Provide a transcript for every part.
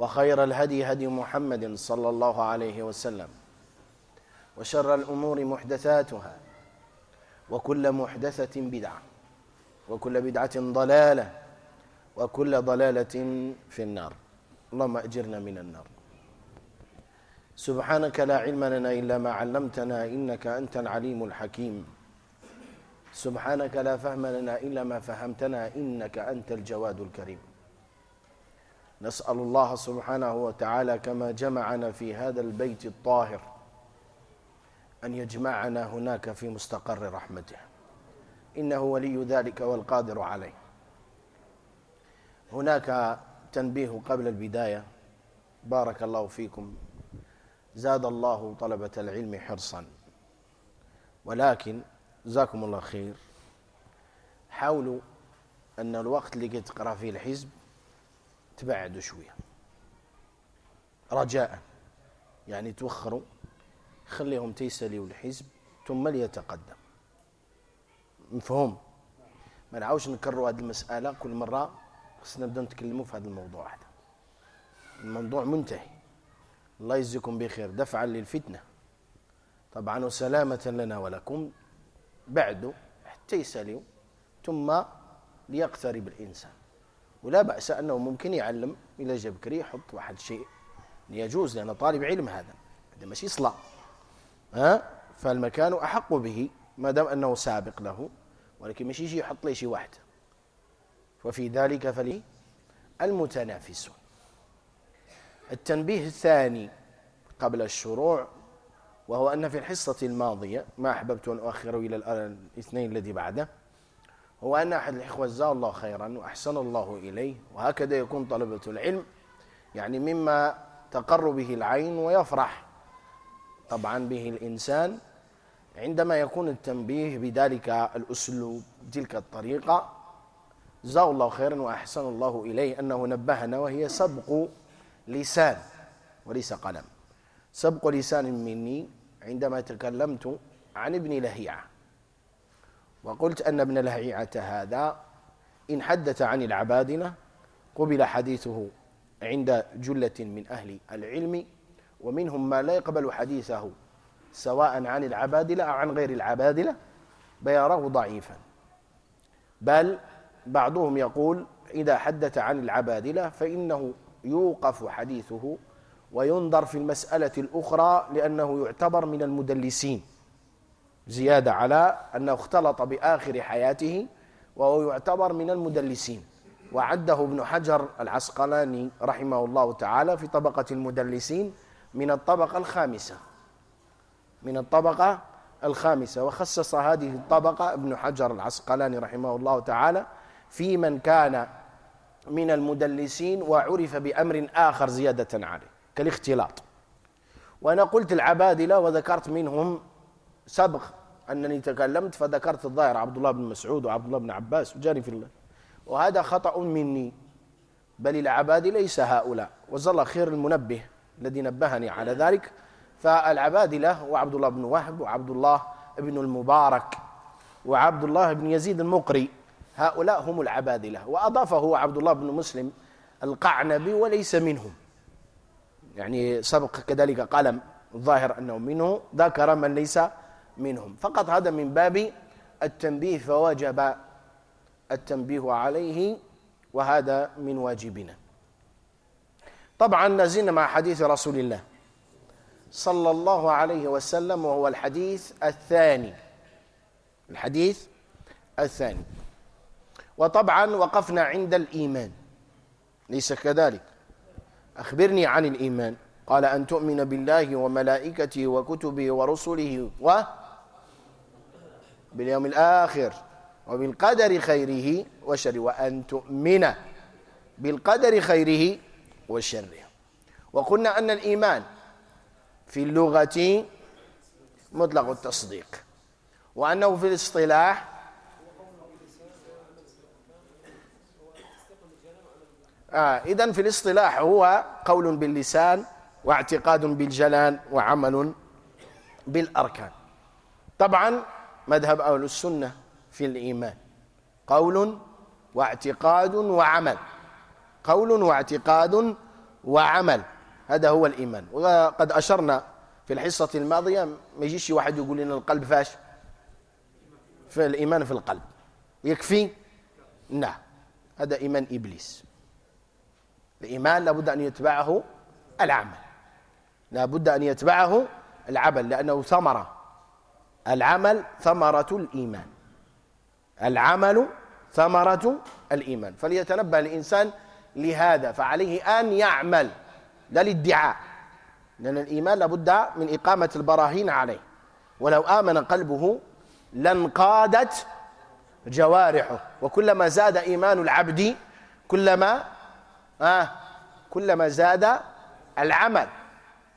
وخير الهدي هدي محمد صلى الله عليه وسلم. وشر الأمور محدثاتها وكل محدثة بدعة وكل بدعة ضلالة وكل ضلالة في النار. اللهم أجرنا من النار. سبحانك لا علم لنا إلا ما علمتنا إنك أنت العليم الحكيم. سبحانك لا فهم لنا إلا ما فهمتنا إنك أنت الجواد الكريم. نسأل الله سبحانه وتعالى كما جمعنا في هذا البيت الطاهر أن يجمعنا هناك في مستقر رحمته. إنه ولي ذلك والقادر عليه. هناك تنبيه قبل البداية. بارك الله فيكم. زاد الله طلبة العلم حرصا. ولكن جزاكم الله خير. حاولوا أن الوقت اللي تقرأ فيه الحزب تبعدوا شوية. رجاء. يعني توخروا خليهم تيسلوا الحزب ثم ليتقدم. مفهوم؟ ما نعاوش نكرروا هذه المسألة. كل مرة خصنا نبدأ نتكلموا في هذا الموضوع هذا. الموضوع منتهي. الله يجزيكم بخير. دفعا للفتنة. طبعا وسلامة لنا ولكم. بعد حتى يسألوا ثم ليقترب الإنسان. ولا بأس أنه ممكن يعلم إلى جبكري يحط واحد شيء يجوز لأنه طالب علم هذا هذا ماشي صلاة ها؟ فالمكان أحق به ما دام أنه سابق له ولكن ماشي يجي يحط لي شي واحد. وفي ذلك فلي المتنافسون التنبيه الثاني قبل الشروع وهو أن في الحصة الماضية ما أحببت أن أؤخره إلى الاثنين الذي بعده هو أن أحد الإخوة جزاه الله خيرا وأحسن الله إليه وهكذا يكون طلبة العلم يعني مما تقر به العين ويفرح طبعا به الإنسان عندما يكون التنبيه بذلك الأسلوب تلك الطريقة. جزاه الله خيرا وأحسن الله إليه أنه نبهنا وهي سبق لسان وليس قلم. سبق لسان مني عندما تكلمت عن ابن لهيعة. وقلت أن ابن لهيعة هذا إن حدث عن العبادلة قبل حديثه عند جلة من أهل العلم ومنهم ما لا يقبل حديثه سواء عن العبادلة أو عن غير العبادلة بيراه ضعيفا. بل بعضهم يقول إذا حدث عن العبادلة فإنه يوقف حديثه وينظر في المسألة الأخرى لأنه يعتبر من المدلسين. زيادة على أنه اختلط بآخر حياته وهو يعتبر من المدلسين. وعده ابن حجر العسقلاني رحمه الله تعالى في طبقة المدلسين من الطبقة الخامسة. من الطبقة الخامسة. وخصص هذه الطبقة ابن حجر العسقلاني رحمه الله تعالى في من كان من المدلسين وعرف بأمر آخر زيادة عليه كالاختلاط. وأنا قلت العبادلة وذكرت منهم سبق أنني تكلمت فذكرت الظاهر عبد الله بن مسعود وعبد الله بن عباس وجاري في الله. وهذا خطأ مني. بل العبادلة ليس هؤلاء. وزل خير المنبه الذي نبهني على ذلك. فالعبادلة وعبد الله بن وهب وعبد الله بن المبارك وعبد الله بن يزيد المقري. هؤلاء هم العبادلة وأضافه عبد الله بن مسلم القعنبي وليس منهم. يعني سبق كذلك قلم الظاهر أنه منه. ذكر من ليس منهم. فقط هذا من باب التنبيه فوجب التنبيه عليه وهذا من واجبنا. طبعا نزلنا مع حديث رسول الله صلى الله عليه وسلم وهو الحديث الثاني. الحديث الثاني. وطبعا وقفنا عند الإيمان. ليس كذلك؟ أخبرني عن الإيمان. قال أن تؤمن بالله وملائكته وكتبه ورسله و باليوم الآخر وبالقدر خيره وشره وأن تؤمن بالقدر خيره وشره. وقلنا أن الإيمان في اللغة مطلق التصديق وأنه في الاصطلاح آه إذن في الاصطلاح هو قول باللسان واعتقاد بالجلال وعمل بالأركان. طبعا مذهب أهل السنة في الإيمان. قول واعتقاد وعمل. قول واعتقاد وعمل. هذا هو الإيمان. وقد أشرنا في الحصة الماضية ما يجيش واحد يقول لنا القلب فاش؟ في الإيمان في القلب. يكفي؟ نعم هذا إيمان إبليس. الإيمان لابد أن يتبعه العمل. لابد أن يتبعه العمل لأنه ثمرة. العمل ثمرة الإيمان. العمل ثمرة الإيمان. فليتنبه الإنسان لهذا فعليه أن يعمل. لا للادعاء لأن الإيمان لابد من إقامة البراهين عليه. ولو آمن قلبه لانقادت جوارحه. وكلما زاد إيمان العبد كلما آه كلما زاد العمل.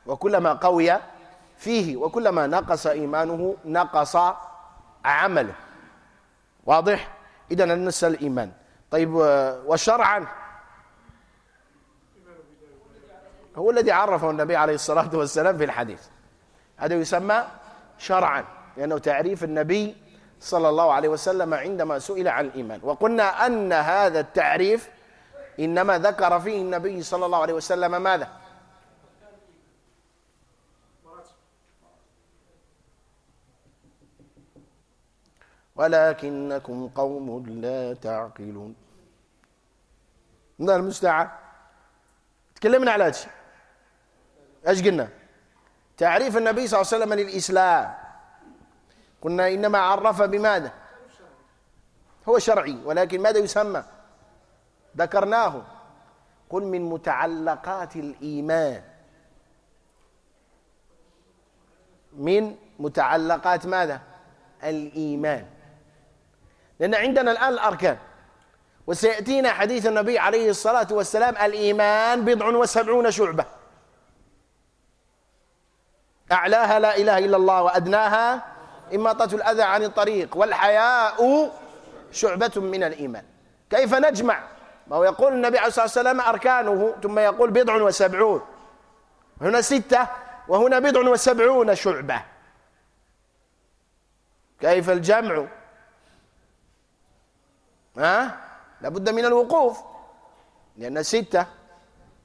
وكلما قوي فيه وكلما نقص إيمانه نقص عمله. واضح؟ إذا نسأل الإيمان. طيب وشرعا؟ هو الذي عرفه النبي عليه الصلاة والسلام في الحديث. هذا يسمى شرعا لأنه تعريف النبي صلى الله عليه وسلم عندما سئل عن الإيمان. وقلنا أن هذا التعريف إنما ذكر فيه النبي صلى الله عليه وسلم ماذا؟ ولكنكم قوم لا تعقلون. من المستعان تكلمنا على هذا إيش قلنا؟ تعريف النبي صلى الله عليه وسلم للإسلام. قلنا إنما عرف بماذا؟ هو شرعي ولكن ماذا يسمى؟ ذكرناه. قل من متعلقات الإيمان. من متعلقات ماذا؟ الإيمان. لأن عندنا الآن الأركان. وسيأتينا حديث النبي عليه الصلاة والسلام الإيمان بضع وسبعون شعبة. أعلاها لا إله إلا الله وأدناها إماطة الأذى عن الطريق والحياء شعبة من الإيمان. كيف نجمع؟ ما هو يقول النبي عليه الصلاة والسلام أركانه ثم يقول بضع وسبعون. هنا ستة وهنا بضع وسبعون شعبة. كيف الجمع؟ ها؟ لابد من الوقوف. لأن ستة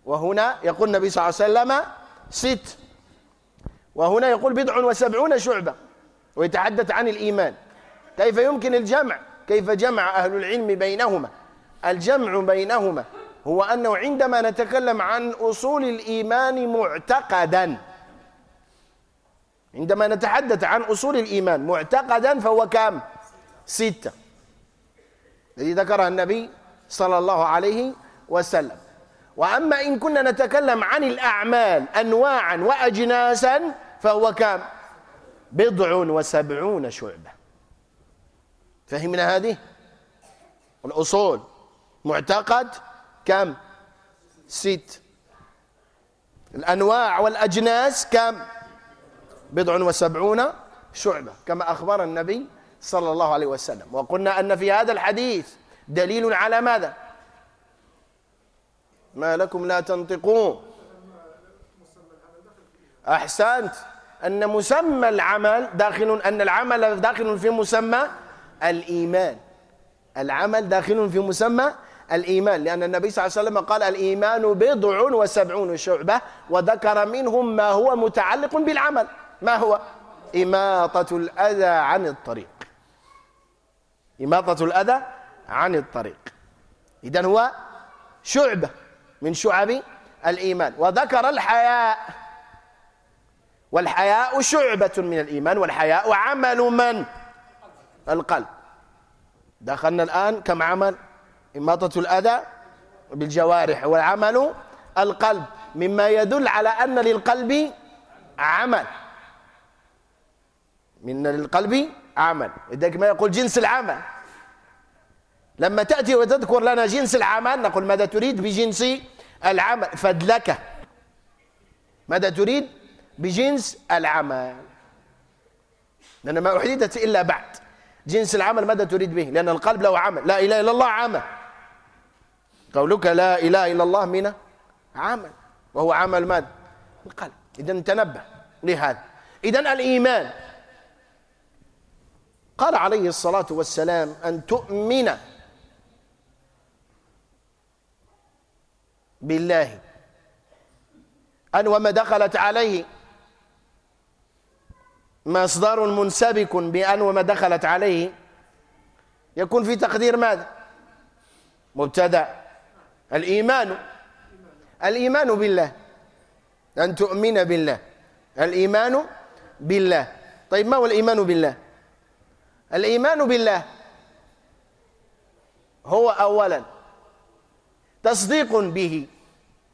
وهنا يقول النبي صلى الله عليه وسلم ست. وهنا يقول بضع وسبعون شعبة. ويتحدث عن الإيمان. كيف يمكن الجمع؟ كيف جمع أهل العلم بينهما؟ الجمع بينهما هو أنه عندما نتكلم عن أصول الإيمان معتقدا. عندما نتحدث عن أصول الإيمان معتقدا فهو كام ستة. الذي ذكرها النبي صلى الله عليه وسلم. وأما إن كنا نتكلم عن الأعمال أنواعا وأجناسا فهو كام بضع وسبعون شعبة. فهمنا هذه؟ الأصول. معتقد كم؟ ست. الأنواع والأجناس كم؟ بضع وسبعون شعبة. كما أخبر النبي صلى الله عليه وسلم. وقلنا أن في هذا الحديث دليل على ماذا؟ ما لكم لا تنطقون. أحسنت. أن مسمى العمل داخل أن العمل داخل في مسمى الإيمان. العمل داخل في مسمى الإيمان. لأن النبي صلى الله عليه وسلم قال الإيمان بضع وسبعون شعبة وذكر منهم ما هو متعلق بالعمل. ما هو؟ إماطة الأذى عن الطريق. إماطة الأذى عن الطريق. إذن هو شعبة من شعب الإيمان. وذكر الحياء. والحياء شعبة من الإيمان والحياء عمل من؟ القلب. دخلنا الآن كم عمل؟ إماطة الأذى بالجوارح والعمل القلب. مما يدل على أن للقلب عمل. من للقلب عمل. لذلك ما يقول جنس العمل. لما تأتي وتذكر لنا جنس العمل نقول ماذا تريد بجنس العمل؟ فدلكة ماذا تريد بجنس العمل؟ لأن ما أحدثت إلا بعد. جنس العمل ماذا تريد به؟ لأن القلب له عمل. لا إله إلا الله عمل. قولك لا إله إلا الله من عمل. وهو عمل ماذا؟ القلب. إذا تنبه. لهذا. إذا الإيمان. قال عليه الصلاة والسلام أن تؤمن بالله. أن وما دخلت عليه مصدر منسبك بأن وما دخلت عليه يكون في تقدير ماذا؟ مبتدأ. الإيمان. الإيمان بالله. أن تؤمن بالله. الإيمان بالله. طيب ما هو الإيمان بالله؟ الإيمان بالله. هو أولا. تصديق به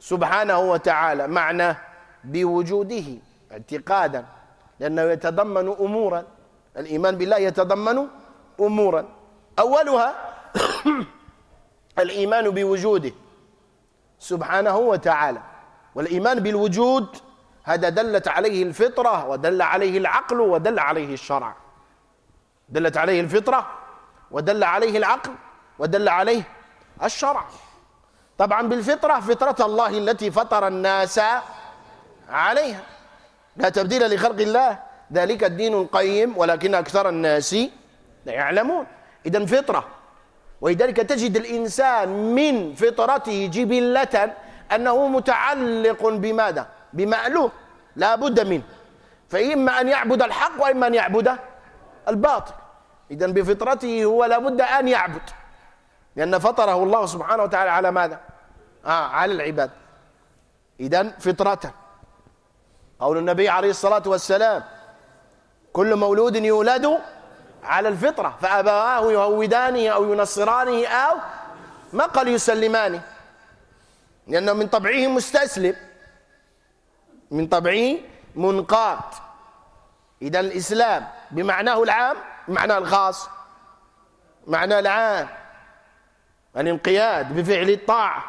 سبحانه وتعالى معنى بوجوده اعتقادا. لأنه يتضمن أمورا. الإيمان بالله يتضمن أمورا. أولها الإيمان بوجوده سبحانه وتعالى. والإيمان بالوجود هذا دلت عليه الفطرة ودل عليه العقل ودل عليه الشرع. دلت عليه الفطرة ودل عليه العقل ودل عليه الشرع. طبعا بالفطرة فطرة الله التي فطر الناس عليها. لا تبديل لخلق الله ذلك الدين القيم ولكن أكثر الناس لا يعلمون. إذا فطرة ولذلك تجد الإنسان من فطرته جبلة أنه متعلق بماذا؟ بمألوف لا بد منه. فإما أن يعبد الحق وإما أن يعبد الباطل. إذا بفطرته هو لابد أن يعبد. لأن فطره الله سبحانه وتعالى على ماذا؟ آه على العباد. إذا فطرته قول النبي عليه الصلاة والسلام كل مولود يولد على الفطرة فأبواه يهودانه أو ينصرانه أو ما قال يسلمانه. لأنه من طبعه مستسلم. من طبعه منقاد. إذا الإسلام بمعناه العام معناه الخاص معناه العام. الانقياد بفعل الطاعة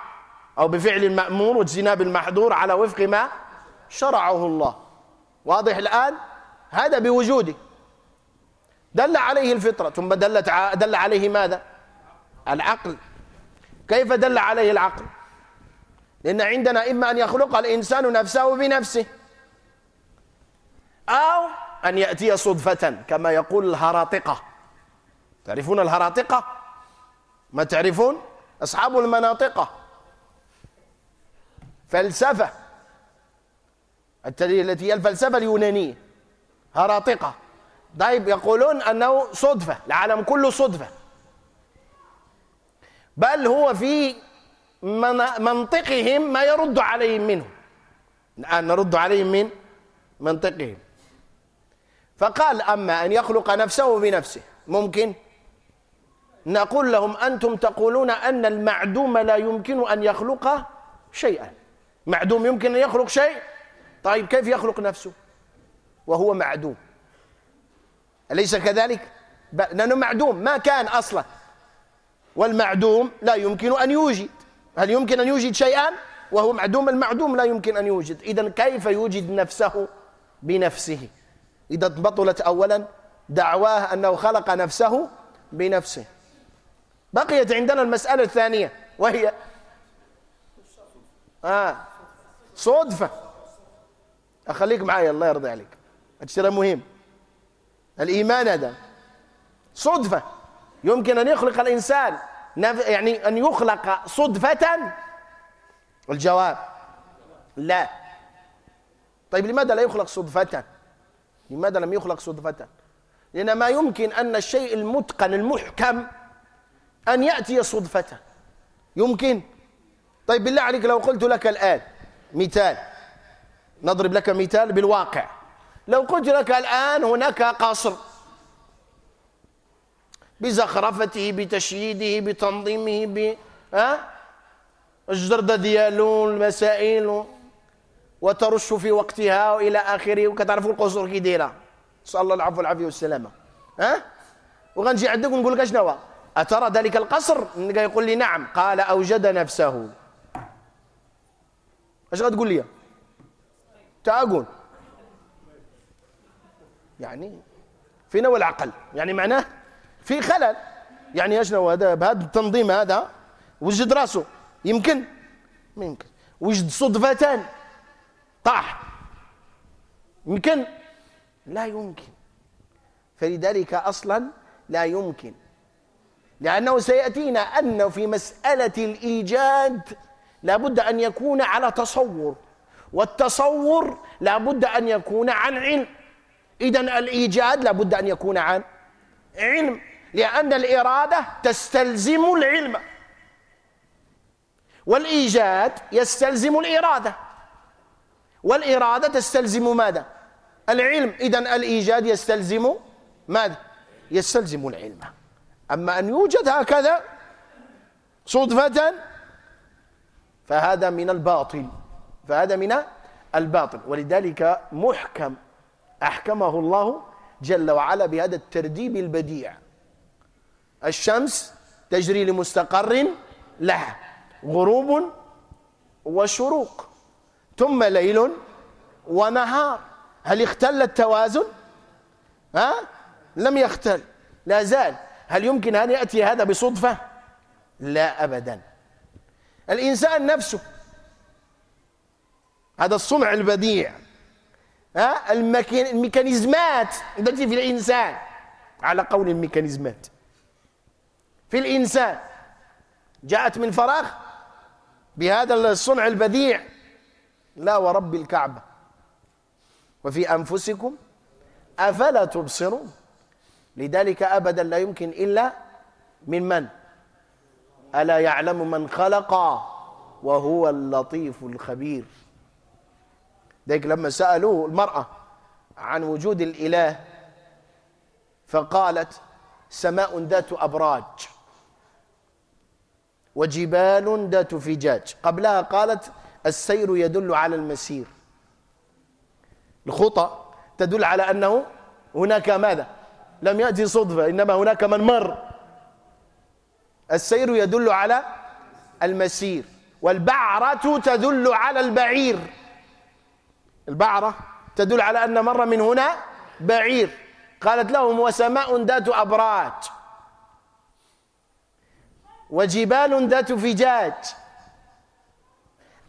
أو بفعل المأمور واجتناب المحظور على وفق ما شرعه الله. واضح الآن؟ هذا بوجوده. دل عليه الفطرة ثم دلت دل عليه ماذا؟ العقل. كيف دل عليه العقل؟ لأن عندنا إما أن يخلق الإنسان نفسه بنفسه أو أن يأتي صدفة كما يقول الهراطقة. تعرفون الهراطقة؟ ما تعرفون؟ أصحاب المناطقة. فلسفة. التي هي الفلسفة اليونانية. هراطقة. طيب يقولون أنه صدفة. العالم كله صدفة. بل هو في منطقهم ما يرد عليهم منه. الآن نرد عليهم من؟ منطقهم. فقال أما أن يخلق نفسه بنفسه ممكن؟ نقول لهم أنتم تقولون أن المعدوم لا يمكن أن يخلق شيئا. معدوم يمكن أن يخلق شيء؟ طيب كيف يخلق نفسه؟ وهو معدوم. أليس كذلك؟ لأنه معدوم ما كان أصلا. والمعدوم لا يمكن أن يوجد. هل يمكن أن يوجد شيئا؟ وهو معدوم المعدوم لا يمكن أن يوجد. إذا كيف يوجد نفسه بنفسه؟ إذا بطلت أولا دعواه أنه خلق نفسه بنفسه. بقيت عندنا المسألة الثانية وهي آه صدفة. أخليك معي الله يرضي عليك. الشيء مهم الإيمان هذا صدفة. يمكن أن يخلق الإنسان يعني أن يخلق صدفة. الجواب لا. طيب لماذا لا يخلق صدفة؟ لماذا لم يخلق صدفة؟ لأن ما يمكن أن الشيء المتقن المحكم أن يأتي صدفة. يمكن؟ طيب بالله عليك لو قلت لك الآن مثال نضرب لك مثال بالواقع. لو قلت لك الآن هناك قصر بزخرفته بتشييده بتنظيمه ب ها؟ الجردة ديالو المسائل وترش في وقتها وإلى آخره وكتعرفوا القصور كي دايرة. نسال الله العفو والعافية والسلامة. ها؟ وغنجي عندك ونقول لك أشنو أترى ذلك القصر؟ يقول لي نعم. قال أوجد نفسه. اش غتقول لي؟ تعاقل يعني فين هو العقل يعني معناه في خلل. يعني أشنو هذا؟ بهذا التنظيم هذا وجد راسه. يمكن؟ ما يمكن. وجد صدفة طاح. يمكن؟ لا يمكن. فلذلك أصلا لا يمكن. لأنه سيأتينا انه في مسألة الإيجاد لابد أن يكون على تصور والتصور لابد أن يكون عن علم. اذا الإيجاد لابد أن يكون عن علم لأن الإرادة تستلزم العلم. والإيجاد يستلزم الإرادة. والإرادة تستلزم ماذا؟ العلم. اذا الإيجاد يستلزم ماذا؟ يستلزم العلم. أما أن يوجد هكذا صدفة فهذا من الباطل. فهذا من الباطل. ولذلك محكم أحكمه الله جل وعلا بهذا الترديب البديع. الشمس تجري لمستقر لها غروب وشروق. ثم ليل ونهار. هل اختل التوازن؟ ها؟ لم يختل. لا زال. هل يمكن أن يأتي هذا بصدفة؟ لا أبدا. الإنسان نفسه هذا الصنع البديع ها؟ الميكانيزمات. التي في الإنسان على قول الميكانيزمات. في الإنسان جاءت من فراغ بهذا الصنع البديع. لا ورب الكعبة. وفي أنفسكم أفلا تبصرون؟ لذلك أبدا لا يمكن إلا من من؟ ألا يعلم من خلق وهو اللطيف الخبير. ذلك لما سألوه المرأة عن وجود الإله فقالت سماء ذات أبراج وجبال ذات فجاج. قبلها قالت السير يدل على المسير. الخطى تدل على أنه هناك ماذا؟ لم يأتي صدفة إنما هناك من مر. السير يدل على المسير والبعرة تدل على البعير. البعرة تدل على أن مر من هنا بعير. قالت لهم وسماء ذات أبراج وجبال ذات فجاج.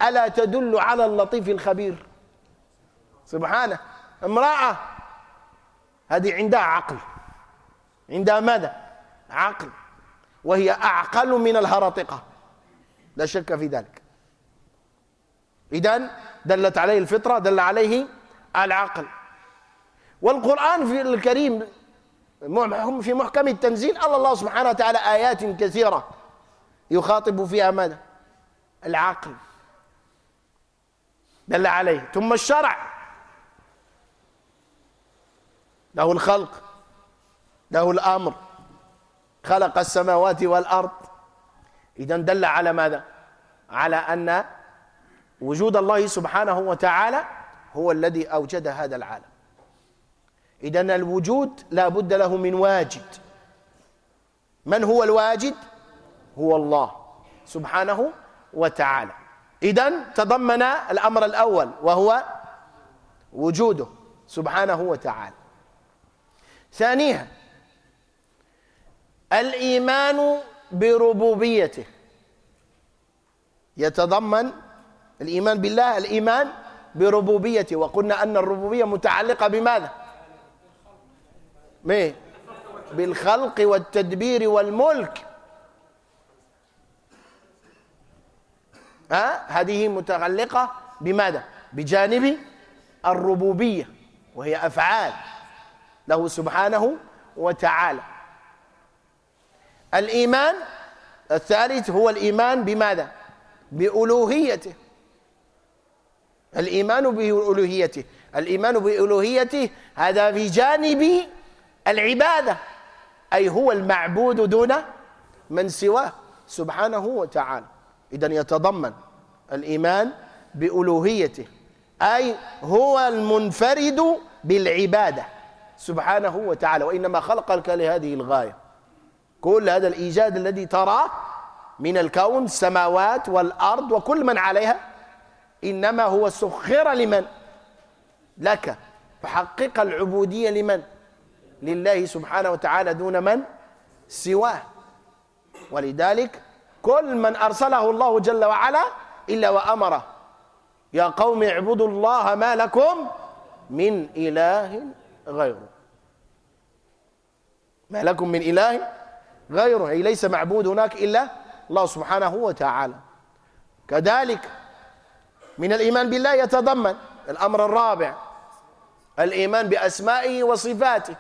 ألا تدل على اللطيف الخبير؟ سبحانه. امرأة هذه عندها عقل. عندها ماذا؟ عقل. وهي أعقل من الهرطقة. لا شك في ذلك. إذن دلت عليه الفطرة دل عليه العقل. والقرآن في الكريم في محكم التنزيل قال الله سبحانه وتعالى آيات كثيرة يخاطب فيها ماذا؟ العقل. دل عليه. ثم الشرع. له الخلق. له الأمر. خلق السماوات والأرض. إذا دل على ماذا؟ على أن وجود الله سبحانه وتعالى هو الذي أوجد هذا العالم. إذا الوجود لا بد له من واجد. من هو الواجد؟ هو الله سبحانه وتعالى. إذا تضمن الأمر الأول وهو وجوده سبحانه وتعالى. ثانيا الإيمان بربوبيته. يتضمن الإيمان بالله الإيمان بربوبيته. وقلنا أن الربوبية متعلقة بماذا؟ بالخلق والتدبير والملك. ها؟ هذه متعلقة بماذا؟ بجانب الربوبية وهي أفعال له سبحانه وتعالى. الإيمان الثالث هو الإيمان بماذا؟ بألوهيته. الإيمان بألوهيته الإيمان بألوهيته هذا بجانب العبادة أي هو المعبود دون من سواه سبحانه وتعالى. إذا يتضمن الإيمان بألوهيته أي هو المنفرد بالعبادة سبحانه وتعالى وإنما خلقك لهذه الغاية. كل هذا الإيجاد الذي تراه من الكون السماوات والأرض وكل من عليها إنما هو سخر لمن؟ لك. فحقق العبودية لمن؟ لله سبحانه وتعالى دون من؟ سواه. ولذلك كل من أرسله الله جل وعلا إلا وأمره. يا قوم اعبدوا الله ما لكم من إله غيره. ما لكم من إله غيره. أي ليس معبود هناك إلا الله سبحانه وتعالى. كذلك من الإيمان بالله يتضمن الأمر الرابع الإيمان بأسمائه وصفاته.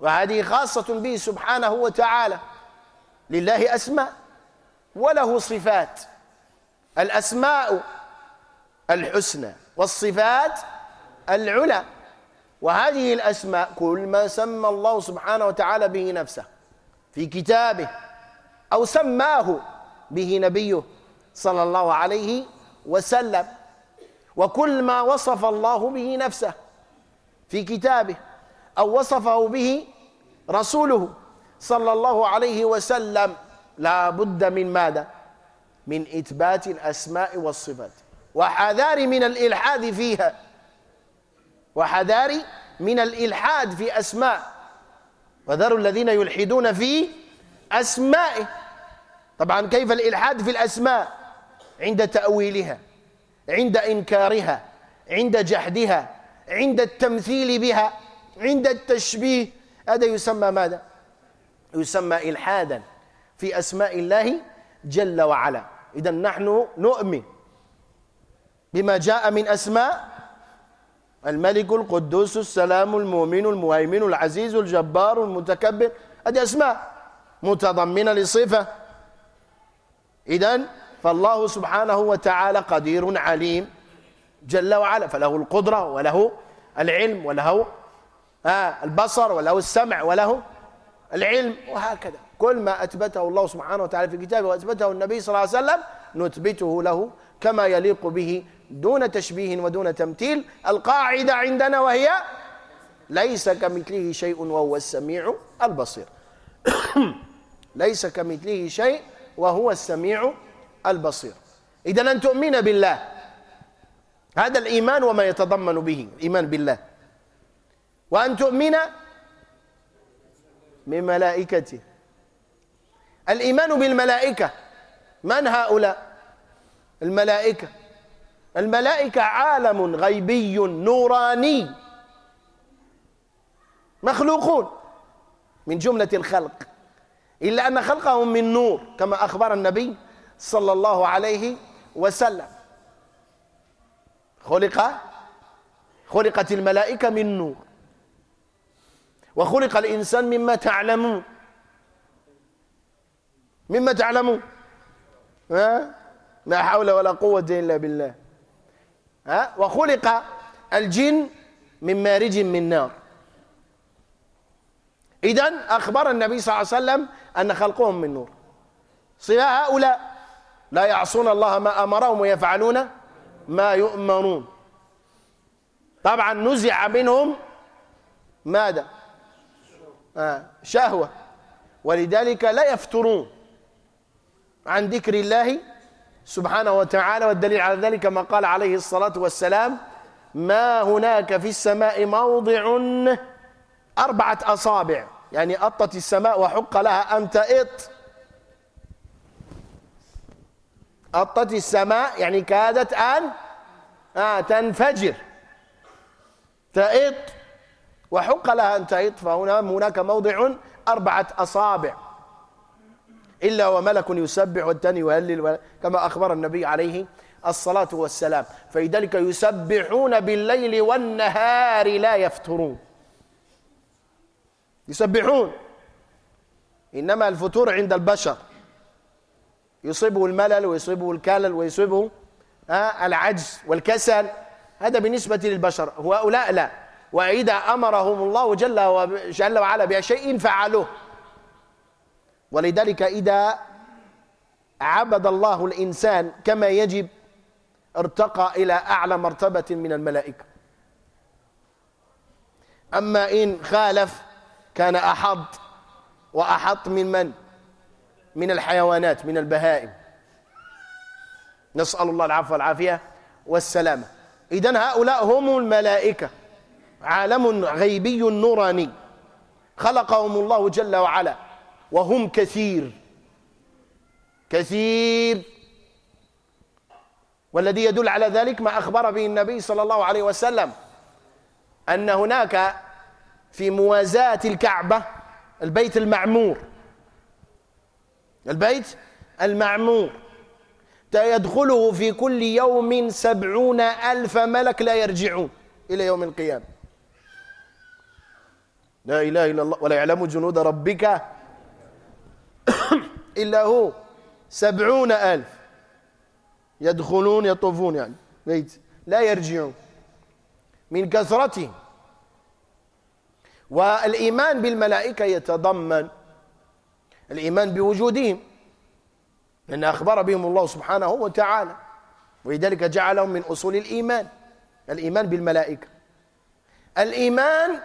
وهذه خاصة به سبحانه وتعالى. لله أسماء وله صفات. الأسماء الحسنى والصفات العلى. وهذه الأسماء كل ما سمى الله سبحانه وتعالى به نفسه في كتابه أو سماه به نبيه صلى الله عليه وسلم. وكل ما وصف الله به نفسه في كتابه أو وصفه به رسوله صلى الله عليه وسلم. لا بد من ماذا؟ من إثبات الأسماء والصفات. وحذار من الإلحاد فيها. وحذار من الإلحاد في أسماء. وذروا الذين يلحدون في أسمائه طبعا كيف الإلحاد في الأسماء؟ عند تأويلها عند إنكارها عند جحدها عند التمثيل بها عند التشبيه. هذا يسمى ماذا؟ يسمى إلحادا في أسماء الله جل وعلا. إذا نحن نؤمن بما جاء من أسماء الملك القدوس السلام المؤمن المهيمن العزيز الجبار المتكبر. هذه أسماء متضمنة لصفة. إذا فالله سبحانه وتعالى قدير عليم جل وعلا. فله القدرة وله العلم وله آه البصر وله السمع وله العلم. وهكذا. كل ما أثبته الله سبحانه وتعالى في كتابه وأثبته النبي صلى الله عليه وسلم نثبته له كما يليق به دون تشبيه ودون تمثيل. القاعدة عندنا وهي ليس كمثله شيء وهو السميع البصير. ليس كمثله شيء وهو السميع البصير. إذا أن تؤمن بالله. هذا الإيمان وما يتضمن به الإيمان بالله. وأن تؤمن بملائكته الإيمان بالملائكة. من هؤلاء؟ الملائكة. الملائكة عالم غيبي نوراني. مخلوقون من جملة الخلق. إلا أن خلقهم من نور كما أخبر النبي صلى الله عليه وسلم. خلق خلقت الملائكة من نور. وخلق الإنسان مما تعلمون. مما تعلمون. ها؟ لا حول ولا قوة إلا بالله. ها؟ وخلق الجن من مارج من نار. إذن أخبر النبي صلى الله عليه وسلم أن خلقهم من نور. صفة هؤلاء. لا يعصون الله ما أمرهم ويفعلون ما يؤمرون طبعا نزع منهم ماذا؟ شهوة. ولذلك لا يفترون عن ذكر الله سبحانه وتعالى والدليل على ذلك ما قال عليه الصلاة والسلام ما هناك في السماء موضع أربعة أصابع. يعني أطت السماء وحق لها أن تئط. أطت السماء يعني كادت أن آه تنفجر. تئط. وحق لها أن تئط فهنا هناك موضع أربعة أصابع. إلا وملك يسبح والثاني يهلل كما أخبر النبي عليه الصلاة والسلام. فلذلك يسبحون بالليل والنهار لا يفترون. يسبحون. إنما الفتور عند البشر. يصيبه الملل ويصيبه الكلل ويصيبه العجز والكسل. هذا بالنسبة للبشر. هؤلاء لا. وإذا أمرهم الله جل, وعلا بشيء فعلوه. ولذلك إذا عبد الله الإنسان كما يجب ارتقى إلى أعلى مرتبة من الملائكة. أما إن خالف كان أحط وأحط من من؟ من الحيوانات من البهائم. نسأل الله العفو والعافية والسلامة. إذن هؤلاء هم الملائكة. عالم غيبي نوراني. خلقهم الله جل وعلا وهم كثير. كثير. والذي يدل على ذلك ما أخبر به النبي صلى الله عليه وسلم أن هناك في موازاة الكعبة البيت المعمور. البيت المعمور. يدخله في كل يوم سبعون ألف ملك لا يرجعون إلى يوم القيامة. لا إله إلا الله ولا يعلم جنود ربك إلا هو. سبعون ألف. يدخلون يطوفون يعني. لا يرجعون. من كثرتهم. والإيمان بالملائكة يتضمن الإيمان بوجودهم. لأن أخبر بهم الله سبحانه وتعالى. ولذلك جعلهم من أصول الإيمان. الإيمان بالملائكة. الإيمان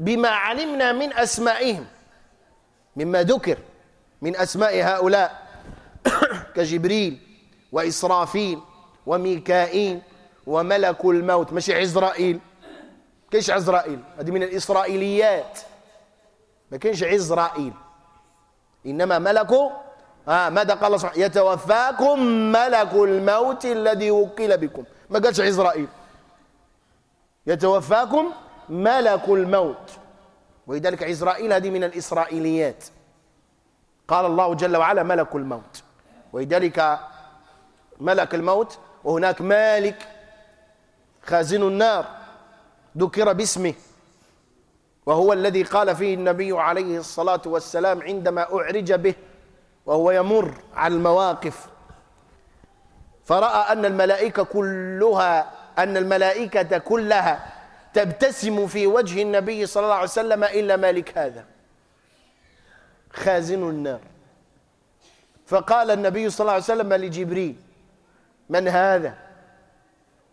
بما علمنا من أسمائهم. مما ذكر من أسماء هؤلاء. كجبريل وإسرافيل وميكائيل وملك الموت. مش عزرائيل. كيش عزرائيل؟ هذه من الإسرائيليات. ما كاينش عزرائيل. إنما ملك آه ماذا قال الله سبحانه يتوفاكم ملك الموت الذي وكل بكم. ما قالش عزرائيل. يتوفاكم ملك الموت. ولذلك عزرائيل هذه من الإسرائيليات. قال الله جل وعلا ملك الموت. ولذلك ملك الموت وهناك مالك خازن النار ذكر باسمه. وهو الذي قال فيه النبي عليه الصلاة والسلام عندما أعرج به وهو يمر على المواقف. فرأى أن الملائكة كلها أن الملائكة كلها تبتسم في وجه النبي صلى الله عليه وسلم إلا مالك هذا. خازن النار. فقال النبي صلى الله عليه وسلم لجبريل من هذا؟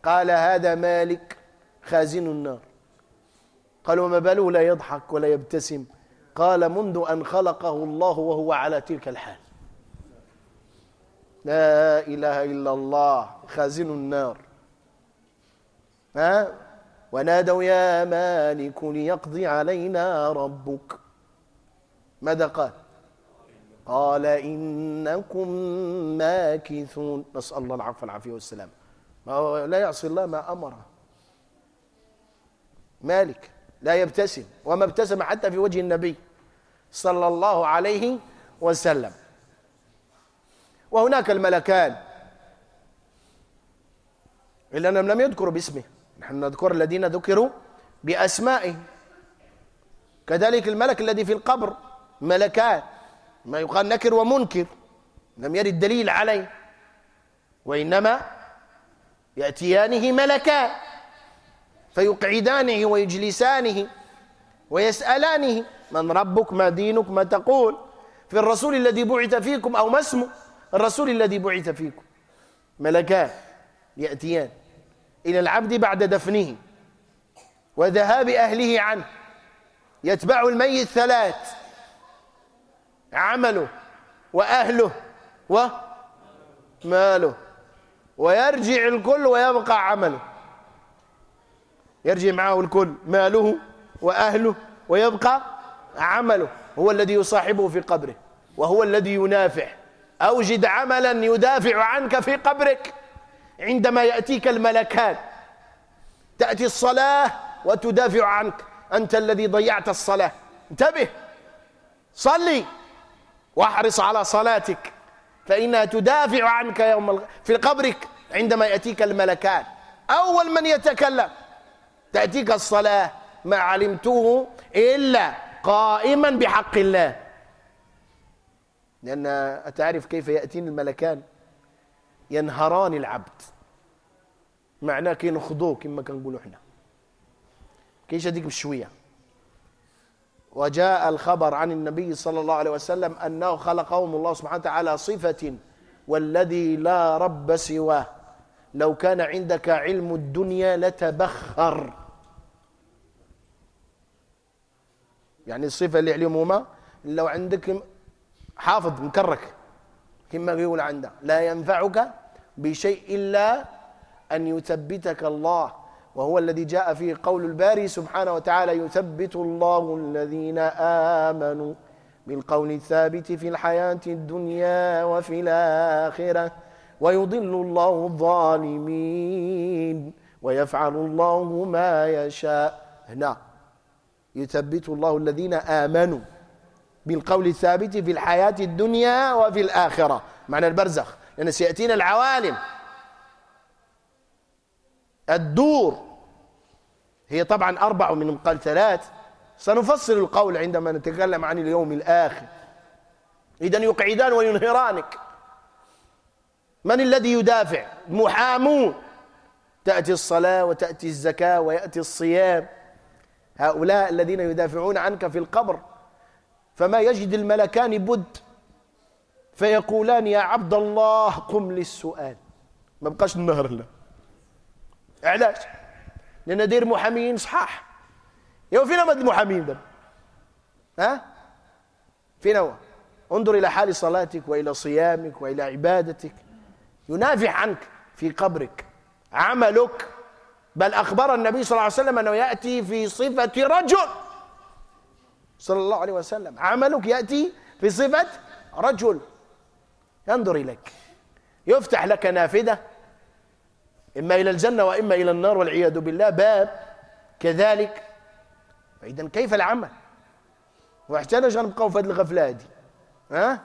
قال هذا مالك خازن النار. قال وما باله لا يضحك ولا يبتسم. قال منذ أن خلقه الله وهو على تلك الحال. لا إله إلا الله خازن النار. ها؟ ونادوا يا مالك ليقضي علينا ربك. ماذا قال؟ قال إنكم ماكثون. نسأل الله العفو والعافية والسلام. لا يعصي الله ما أمره مالك لا يبتسم وما ابتسم حتى في وجه النبي صلى الله عليه وسلم. وهناك الملكان إلا أنهم لم يذكروا باسمه. نحن نذكر الذين ذكروا بأسمائه. كذلك الملك الذي في القبر ملكان ما يقال نكر ومنكر لم يرد دليل عليه. وإنما يأتيانه ملكان فيقعدانه ويجلسانه ويسألانه من ربك ما دينك ما تقول. في الرسول الذي بعث فيكم أو ما اسمه؟ الرسول الذي بعث فيكم. ملكان يأتيان. إلى العبد بعد دفنه. وذهاب أهله عنه. يتبع الميت ثلاث. عمله وأهله وماله ويرجع الكل ويبقى عمله. يرجع معه الكل ماله وأهله ويبقى عمله. هو الذي يصاحبه في قبره. وهو الذي ينافع. أوجد عملا يدافع عنك في قبرك. عندما يأتيك الملكان. تأتي الصلاة وتدافع عنك. أنت الذي ضيعت الصلاة. انتبه. صلي واحرص على صلاتك. فإنها تدافع عنك يوم في قبرك عندما يأتيك الملكان. أول من يتكلم. تأتيك الصلاة. ما علمته إلا قائما بحق الله. لأن أتعرف كيف يأتيني الملكان؟ ينهران العبد. معناه كي نخضوه كما كنقولوا إحنا كيش هذيك بشوية. وجاء الخبر عن النبي صلى الله عليه وسلم أنه خلقهم الله سبحانه وتعالى صفة والذي لا رب سواه. لو كان عندك علم الدنيا لتبخر. يعني الصفة اللي علمهما لو عندك حافظ مكرك. كما يقول عنده لا ينفعك بشيء إلا أن يثبتك الله. وهو الذي جاء فيه قول الباري سبحانه وتعالى يثبت الله الذين آمنوا بالقول الثابت في الحياة الدنيا وفي الآخرة ويضل الله الظالمين ويفعل الله ما يشاء. هنا يثبت الله الذين آمنوا. بالقول الثابت في الحياة الدنيا وفي الآخرة. معنى البرزخ. لأن سيأتينا العوالم. الدور. هي طبعا أربع من قال ثلاث. سنفصل القول عندما نتكلم عن اليوم الآخر. إذا يقعدان وينهرانك. من الذي يدافع؟ محامون. تأتي الصلاة وتأتي الزكاة ويأتي الصيام. هؤلاء الذين يدافعون عنك في القبر. فما يجد الملكان بد. فيقولان يا عبد الله قم للسؤال. ما بقاش النهر له علاش؟ لأن دير محامين صحاح. يا فين هاد المحامين دابا ها؟ فين هو. انظر إلى حال صلاتك وإلى صيامك وإلى عبادتك. ينافع عنك في قبرك. عملك. بل أخبر النبي صلى الله عليه وسلم أنه يأتي في صفة رجل. صلى الله عليه وسلم. عملك يأتي في صفة رجل ينظر إليك يفتح لك نافذة إما إلى الجنة وإما إلى النار والعياذ بالله. باب كذلك. فإذا كيف العمل؟ واحتاج نبقاو في هذه الغفلة هذه. ها؟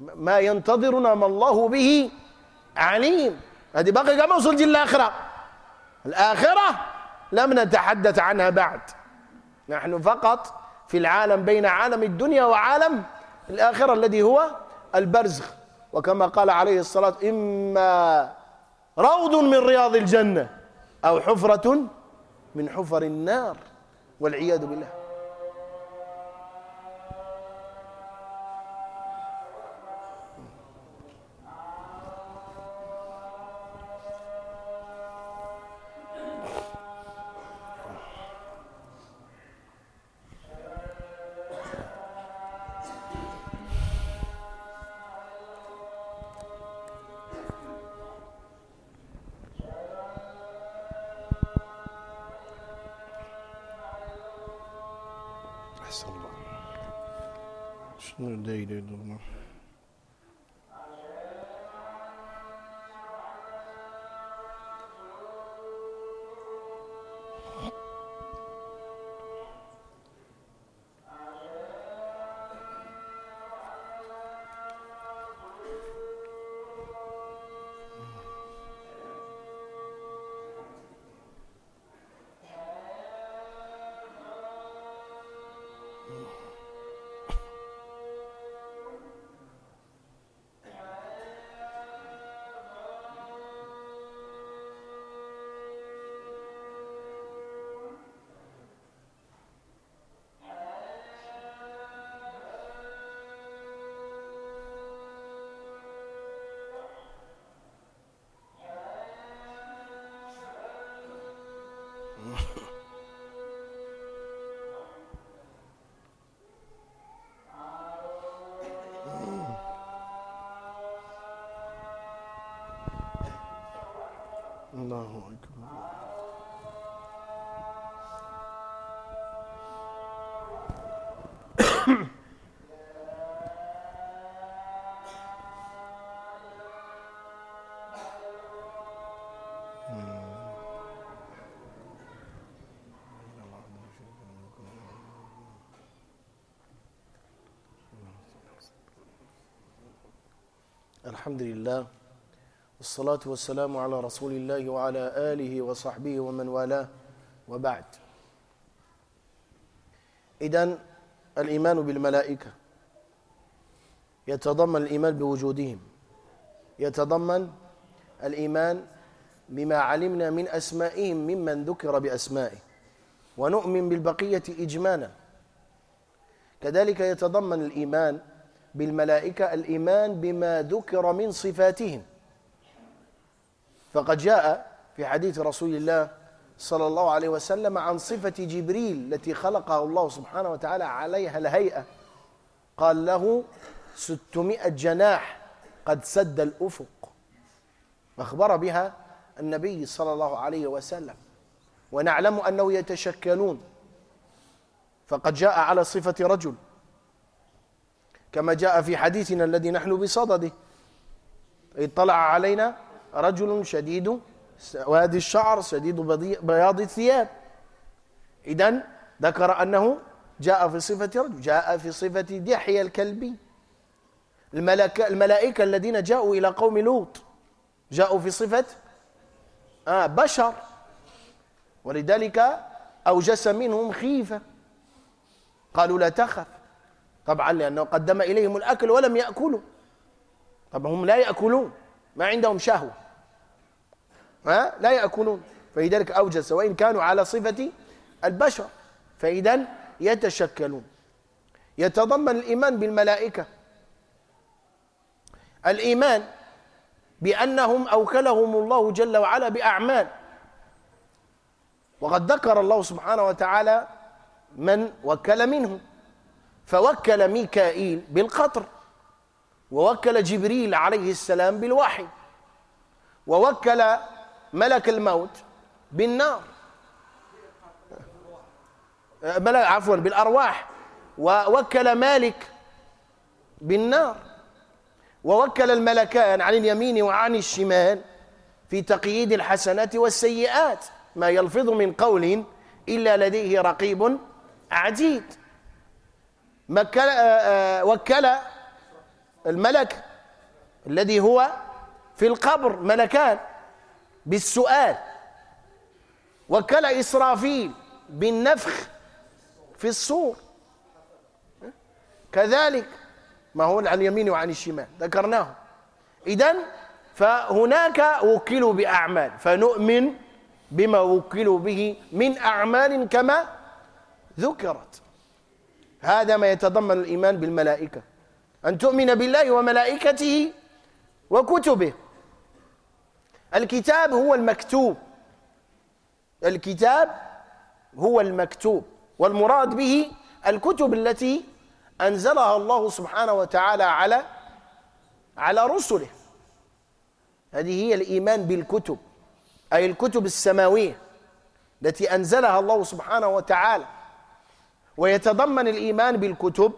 ما ينتظرنا ما الله به عليم. هذه باقي كما وصلت الآخرة. الآخرة لم نتحدث عنها بعد. نحن فقط في العالم بين عالم الدنيا وعالم الآخرة الذي هو البرزخ. وكما قال عليه الصلاة إما روض من رياض الجنة أو حفرة من حفر النار والعياذ بالله. الحمد لله والصلاة والسلام على رسول الله وعلى آله وصحبه ومن والاه وبعد. إذن الإيمان بالملائكة. يتضمن الإيمان بوجودهم. يتضمن الإيمان بما علمنا من أسمائهم ممن ذكر بأسمائه. ونؤمن بالبقية إجمالا كذلك يتضمن الإيمان بالملائكة الإيمان بما ذكر من صفاتهم. فقد جاء في حديث رسول الله صلى الله عليه وسلم عن صفة جبريل التي خلقه الله سبحانه وتعالى عليها الهيئة. قال له ستمائة جناح قد سد الأفق. أخبر بها النبي صلى الله عليه وسلم. ونعلم أنه يتشكلون. فقد جاء على صفة رجل كما جاء في حديثنا الذي نحن بصدده. اطلع علينا رجل شديد وادي الشعر شديد بياض الثياب. إذن ذكر أنه جاء في صفة رجل جاء في صفة دحية الكلبي. الملائكة, الملائكة الذين جاءوا إلى قوم لوط جاءوا في صفة آه بشر. ولذلك أوجس منهم خيفة. قالوا لا تخف. طبعا لأنه قدم إليهم الأكل ولم يأكلوا. طبعا هم لا يأكلون. ما عندهم شهوة. ها؟ لا يأكلون. فلذلك أوجس وإن كانوا على صفة البشر فإذا يتشكلون. يتضمن الإيمان بالملائكة. الإيمان بأنهم أوكلهم الله جل وعلا بأعمال. وقد ذكر الله سبحانه وتعالى من وكل منهم. فوكل ميكائيل بالقطر ووكل جبريل عليه السلام بالوحي ووكل ملك الموت بالنار ملك عفوا بالأرواح ووكل مالك بالنار ووكل الملكان عن اليمين وعن الشمال في تقييد الحسنات والسيئات ما يلفظ من قول إلا لديه رقيب عديد. مكل آه، آه، وكل الملك الذي هو في القبر ملكان بالسؤال. وكل إسرافيل بالنفخ في الصور. كذلك ما هو عن اليمين وعن الشمال ذكرناه. إذن فهناك وكلوا بأعمال فنؤمن بما وكلوا به من أعمال كما ذكرت. هذا ما يتضمن الإيمان بالملائكة. أن تؤمن بالله وملائكته وكتبه. الكتاب هو المكتوب. الكتاب هو المكتوب. والمراد به الكتب التي أنزلها الله سبحانه وتعالى على على رسله. هذه هي الإيمان بالكتب أي الكتب السماوية التي أنزلها الله سبحانه وتعالى. ويتضمن الإيمان بالكتب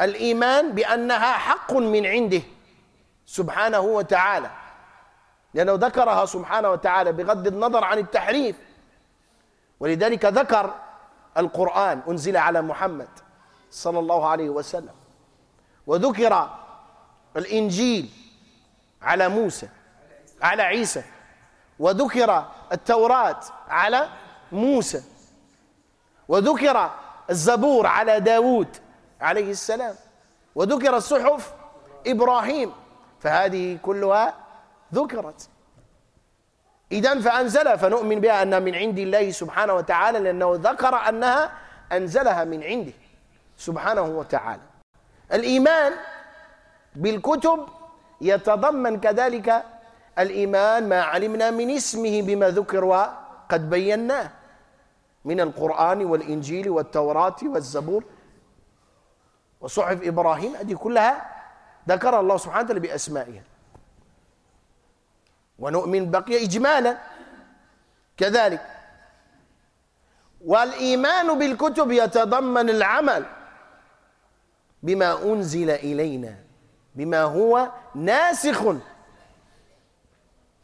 الإيمان بأنها حق من عنده سبحانه وتعالى. لأنه ذكرها سبحانه وتعالى بغض النظر عن التحريف. ولذلك ذكر القرآن أنزل على محمد صلى الله عليه وسلم. وذكر الإنجيل على موسى على عيسى. وذكر التوراة على موسى. وذكر الزبور على داود عليه السلام. وذكر الصحف إبراهيم فهذه كلها ذكرت. إذا فأنزلها فنؤمن بها أنها من عند الله سبحانه وتعالى لأنه ذكر أنها أنزلها من عنده سبحانه وتعالى. الإيمان بالكتب يتضمن كذلك الإيمان ما علمنا من اسمه بما ذكر وقد بيناه. من القرآن والإنجيل والتوراة والزبور. وصحف إبراهيم هذه كلها ذكر الله سبحانه وتعالى بأسمائها. ونؤمن بقي إجمالا. كذلك والإيمان بالكتب يتضمن العمل بما أنزل إلينا بما هو ناسخ.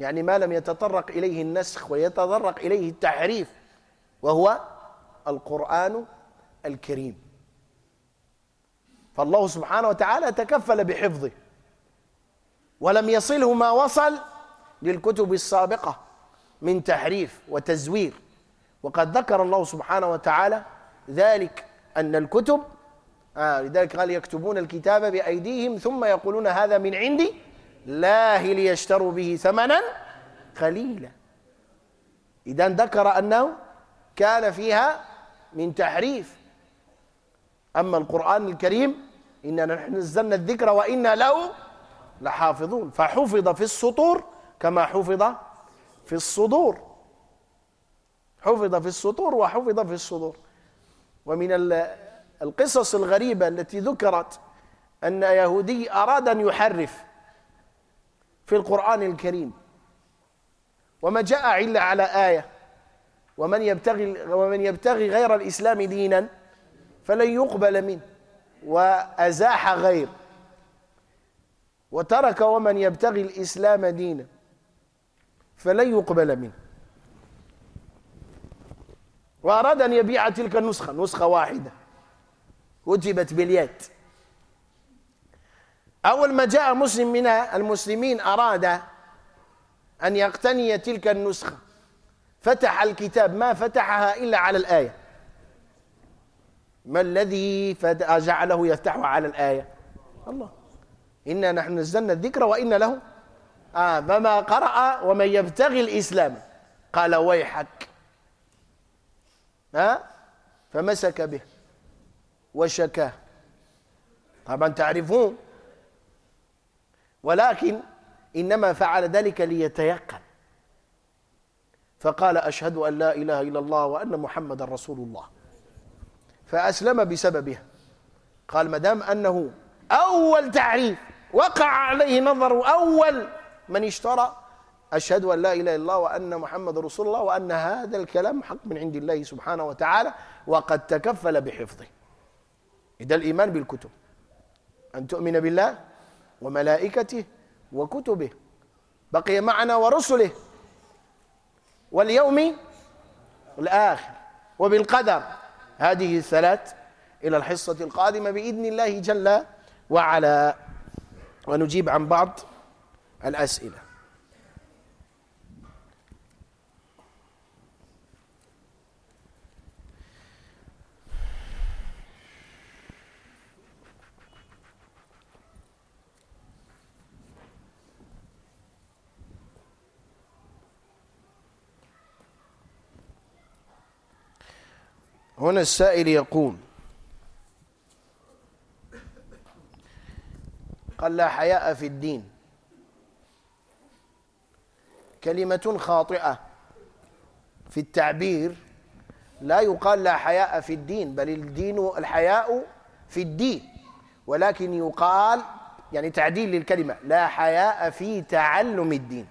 يعني ما لم يتطرق إليه النسخ ويتطرق إليه التحريف. وهو القرآن الكريم. فالله سبحانه وتعالى تكفل بحفظه ولم يصله ما وصل للكتب السابقة من تحريف وتزوير. وقد ذكر الله سبحانه وتعالى ذلك أن الكتب آه لذلك قال يكتبون الكتاب بأيديهم ثم يقولون هذا من عندي الله ليشتروا به ثمنا قليلا. إذا ذكر أنه كان فيها من تحريف. أما القرآن الكريم إننا نحن نزلنا الذكر وإنا له لحافظون. فحفظ في السطور كما حفظ في الصدور. حفظ في السطور وحفظ في الصدور. ومن القصص الغريبة التي ذكرت أن يهودي أراد أن يحرف في القرآن الكريم. وما جاء إلا على آية. ومن يبتغي ومن يبتغي غير الإسلام دينا فلن يقبل منه وأزاح غير. وترك ومن يبتغي الإسلام دينا فلن يقبل منه. وأراد أن يبيع تلك النسخة نسخة واحدة. كتبت باليد. أول ما جاء مسلم من المسلمين أراد أن يقتني تلك النسخة. فتح الكتاب ما فتحها إلا على الآية. ما الذي جعله يفتحها على الآية؟ الله. إنا نحن نزلنا الذكر وإن له. آه فما قرأ ومن يبتغي الإسلام. قال ويحك. ها؟ فمسك به وشكاه. طبعا تعرفون. ولكن إنما فعل ذلك ليتيقن. فقال أشهد أن لا إله إلا الله وأن محمد رسول الله. فأسلم بسببها قال مدام أنه أول تعريف وقع عليه نظر أول من اشترى أشهد أن لا إله إلا الله وأن محمد رسول الله وأن هذا الكلام حق من عند الله سبحانه وتعالى وقد تكفل بحفظه. إذا الإيمان بالكتب. أن تؤمن بالله وملائكته وكتبه. بقي معنا ورسله. واليوم الآخر. وبالقدر. هذه الثلاث إلى الحصة القادمة بإذن الله جل وعلا. ونجيب عن بعض الأسئلة. هنا السائل يقول قال لا حياء في الدين. كلمة خاطئة في التعبير لا يقال لا حياء في الدين بل الدين الحياء في الدين. ولكن يقال يعني تعديل للكلمة لا حياء في تعلم الدين.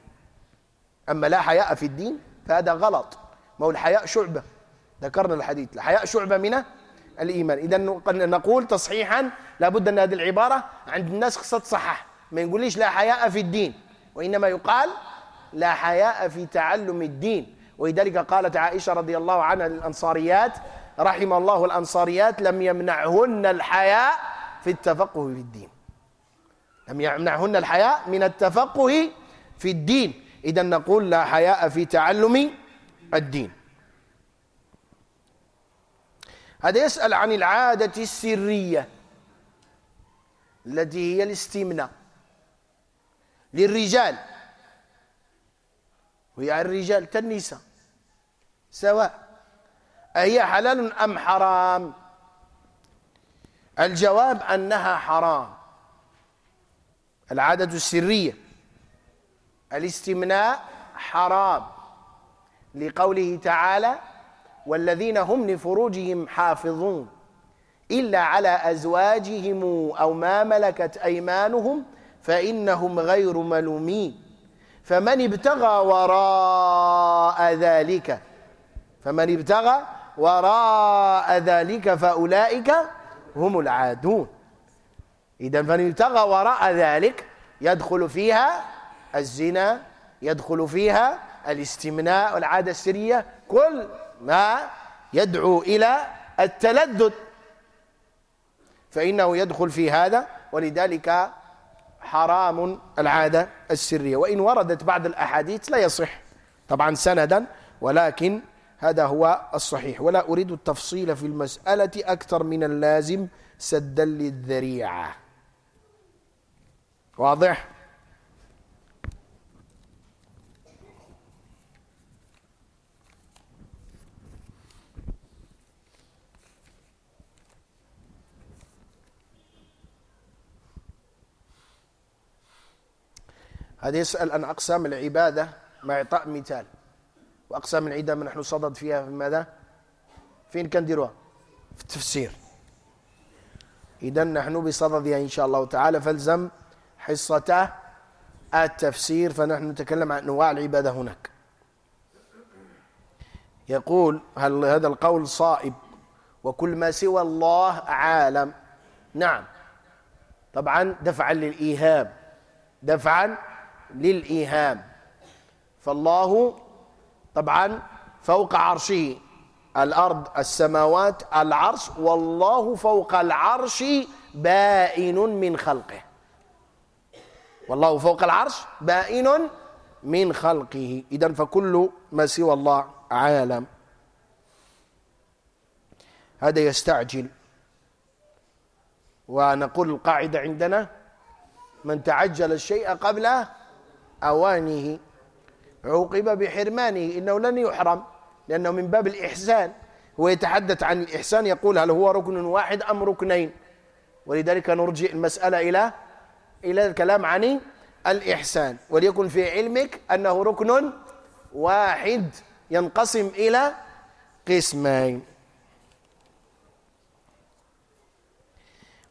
أما لا حياء في الدين فهذا غلط. ما هو الحياء شعبة. ذكرنا الحديث. الحياء شعبة من الإيمان. إذا نقول تصحيحا لابد أن هذه العبارة عند الناس تصحح ما نقوليش لا حياء في الدين وإنما يقال لا حياء في تعلم الدين. ولذلك قالت عائشة رضي الله عنها للأنصاريات رحم الله الأنصاريات لم يمنعهن الحياء في التفقه في الدين. لم يمنعهن الحياء من التفقه في الدين. إذا نقول لا حياء في تعلم الدين. هذا يسأل عن العادة السرية التي هي الاستمناء للرجال. وهي الرجال كالنساء سواء أهي حلال أم حرام. الجواب أنها حرام. العادة السرية الاستمناء حرام لقوله تعالى والذين هم لفروجهم حافظون إلا على أزواجهم أو ما ملكت أيمانهم فإنهم غير ملومين. فمن ابتغى وراء ذلك فمن ابتغى وراء ذلك فأولئك هم العادون. إذا فمن ابتغى وراء ذلك يدخل فيها الزنا يدخل فيها الاستمناء والعادة السرية. كل ما يدعو إلى التلذذ. فإنه يدخل في هذا ولذلك حرام العادة السرية. وإن وردت بعض الأحاديث لا يصح طبعا سندا ولكن هذا هو الصحيح. ولا أريد التفصيل في المسألة أكثر من اللازم سدا للذريعة. واضح؟ هذا يسأل عن أقسام العبادة مع إعطاء مثال. وأقسام العبادة نحن صدد فيها في ماذا؟ فين كنديروها؟ في التفسير. إذا نحن بصددها إن شاء الله تعالى فالزم حصة التفسير فنحن نتكلم عن أنواع العبادة هناك. يقول هل هذا القول صائب؟ وكل ما سوى الله عالم. نعم. طبعا دفعا للإيهام دفعا للإيهام. فالله طبعا فوق عرشه الأرض السماوات العرش والله فوق العرش بائن من خلقه. والله فوق العرش بائن من خلقه. إذا فكل ما سوى الله عالم. هذا يستعجل. ونقول القاعدة عندنا من تعجل الشيء قبل أوانه عوقب بحرمانه. إنه لن يحرم لأنه من باب الإحسان. هو يتحدث عن الإحسان يقول هل هو ركن واحد أم ركنين؟ ولذلك نرجع المسألة إلى إلى الكلام عن الإحسان. وليكن في علمك أنه ركن واحد ينقسم إلى قسمين.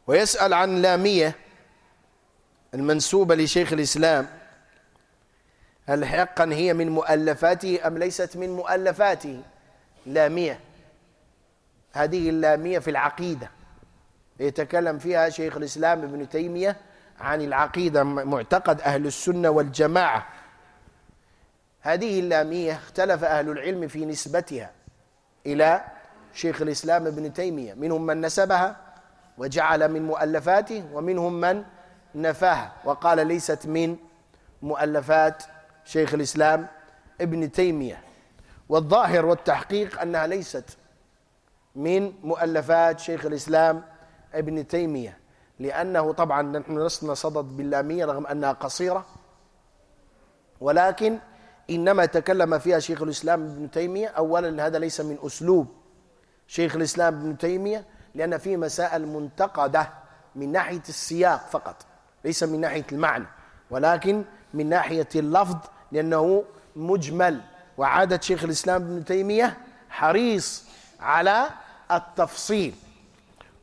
ويسأل عن لامية المنسوبة لشيخ الإسلام. هل حقا هي من مؤلفاته أم ليست من مؤلفاته؟ لامية هذه اللامية في العقيدة. يتكلم فيها شيخ الإسلام ابن تيمية عن العقيدة معتقد أهل السنة والجماعة. هذه اللامية اختلف أهل العلم في نسبتها إلى شيخ الإسلام ابن تيمية. منهم من نسبها وجعل من مؤلفاته ومنهم من نفاها. وقال ليست من مؤلفات شيخ الإسلام ابن تيمية. والظاهر والتحقيق أنها ليست من مؤلفات شيخ الإسلام ابن تيمية لأنه طبعا نحن لسنا صدد باللامية رغم أنها قصيرة ولكن إنما تكلم فيها شيخ الإسلام ابن تيمية. أولا هذا ليس من أسلوب شيخ الإسلام ابن تيمية لأن فيه مسائل منتقدة من ناحية السياق فقط ليس من ناحية المعنى ولكن من ناحية اللفظ لأنه مجمل. وعادة شيخ الإسلام ابن تيمية حريص على التفصيل.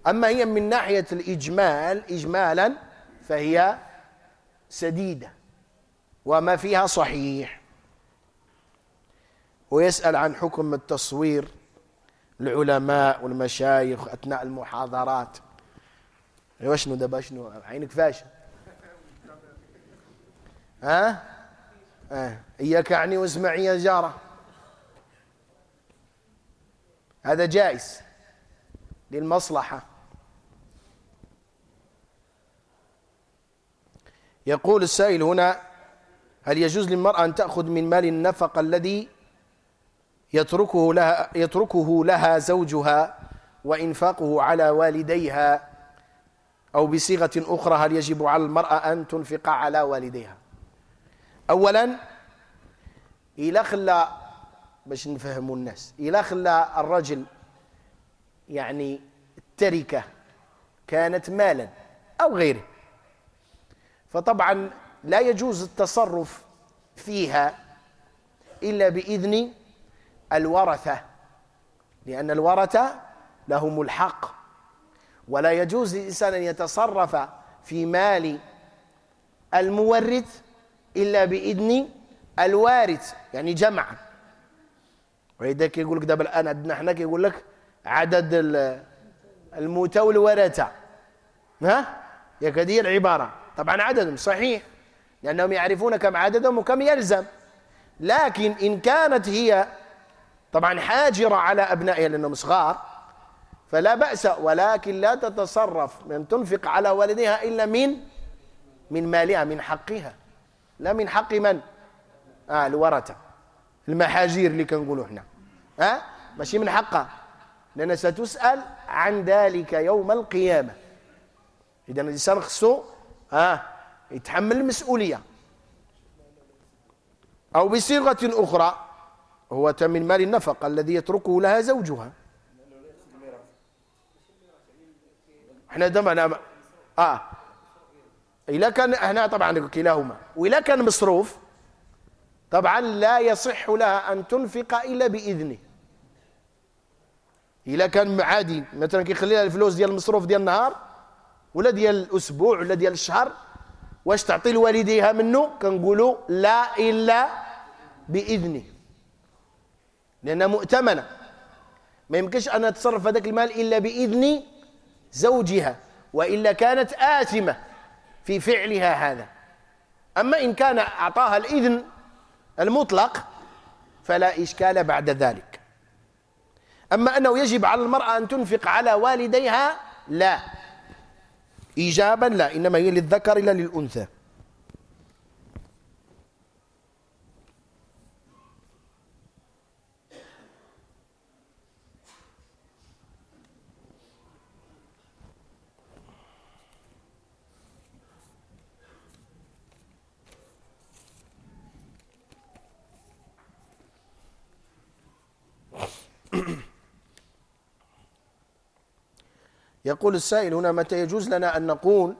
أما هي من ناحية الإجمال إجمالا فهي سديدة وما فيها صحيح. ويسأل عن حكم التصوير العلماء والمشايخ أثناء المحاضرات. وشنو ده شنو؟ عينك فاشل. ها؟ آه. إياك أعني واسمعي يا جارة. هذا جائز للمصلحة. يقول السائل هنا هل يجوز للمرأة أن تأخذ من مال النفق الذي يتركه لها, يتركه لها زوجها وإنفاقه على والديها؟ أو بصيغة أخرى هل يجب على المرأة أن تنفق على والديها؟ اولا إلى خلى باش نفهموا الناس إلى خلى الرجل يعني التركة كانت مالا أو غيره. فطبعا لا يجوز التصرف فيها إلا بإذن الورثة لأن الورثة لهم الحق. ولا يجوز للإنسان أن يتصرف في مال المورث إلا بإذن الوارث يعني جمعا ولذلك يقول لك دابا الآن عندنا إحنا كيقول لك عدد الموتى والورثة ها؟ ياك هذه العبارة. طبعا عددهم صحيح لأنهم يعرفون كم عددهم وكم يلزم. لكن إن كانت هي طبعا حاجرة على أبنائها لأنهم صغار فلا بأس ولكن لا تتصرف. من تنفق على والدها إلا من من مالها من حقها. لا من حق من؟ آه الورثة. المحاجير اللي كنقولوا حنا ها؟ آه؟ ماشي من حقها. لأن ستسأل عن ذلك يوم القيامة. إذا الإنسان خصو آه يتحمل المسؤولية. أو بصيغة أخرى هو من مال النفقة الذي يتركه لها زوجها. إحنا دمنا آه. إذا كان هنا طبعا كلاهما. وإذا كان مصروف طبعا لا يصح لها أن تنفق إلا بإذنه. إذا كان عادي مثلا كيخلي لها الفلوس ديال المصروف ديال النهار ولا ديال الأسبوع ولا ديال الشهر واش تعطي لوالديها منه؟ كنقولوا لا إلا بإذنه. لأنها مؤتمنة. ما يمكنش أن تصرف هذاك المال إلا بإذن زوجها وإلا كانت آثمة. في فعلها هذا. أما إن كان أعطاها الإذن المطلق فلا إشكال بعد ذلك. أما أنه يجب على المرأة أن تنفق على والديها لا. إيجابا لا إنما هي للذكر لا للأنثى. يقول السائل هنا متى يجوز لنا أن نقول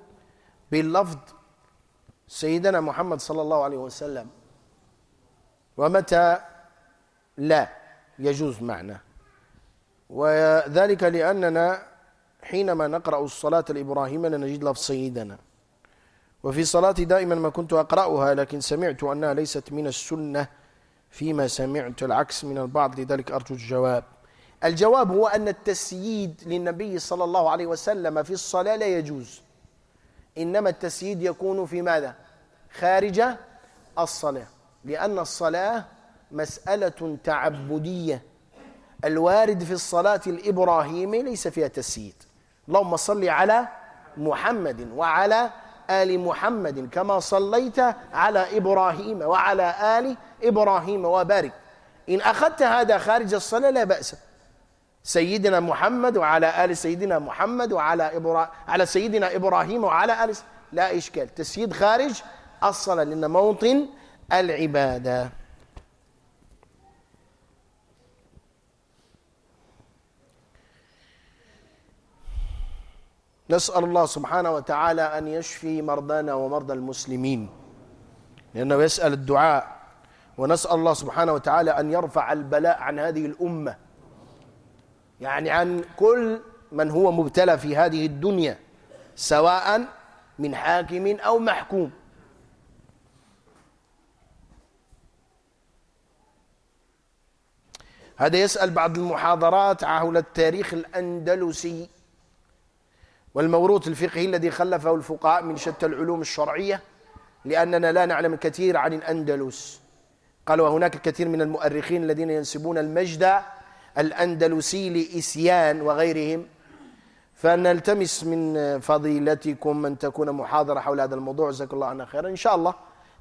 باللفظ سيدنا محمد صلى الله عليه وسلم ومتى لا يجوز معنى وذلك لأننا حينما نقرأ الصلاة الإبراهيمية نجد لفظ سيدنا. وفي صلاتي دائما ما كنت أقرأها لكن سمعت أنها ليست من السنة فيما سمعت العكس من البعض لذلك أرجو الجواب. الجواب هو أن التسييد للنبي صلى الله عليه وسلم في الصلاة لا يجوز. إنما التسييد يكون في ماذا؟ خارج الصلاة. لأن الصلاة مسألة تعبدية. الوارد في الصلاة الإبراهيمي ليس فيها تسييد. اللهم صل على محمد وعلى آل محمد كما صليت على إبراهيم وعلى آل إبراهيم وبارك. إن أخذت هذا خارج الصلاة لا بأس. سيدنا محمد وعلى آل سيدنا محمد وعلى إبرا... على سيدنا إبراهيم وعلى آل لا إشكال. تسييد خارج الصلاة لأن موطن العبادة. نسأل الله سبحانه وتعالى أن يشفي مرضانا ومرضى المسلمين. لأنه يسأل الدعاء. ونسأل الله سبحانه وتعالى أن يرفع البلاء عن هذه الأمة. يعني عن كل من هو مبتلى في هذه الدنيا سواء من حاكم أو محكوم. هذا يسأل بعض المحاضرات حول التاريخ الأندلسي والموروث الفقهي الذي خلفه الفقهاء من شتى العلوم الشرعية لأننا لا نعلم الكثير عن الأندلس. قالوا هناك الكثير من المؤرخين الذين ينسبون المجد الأندلسي لإسيان وغيرهم فنلتمس من فضيلتكم أن تكون محاضرة حول هذا الموضوع. جزاك الله عنا خيرا. إن شاء الله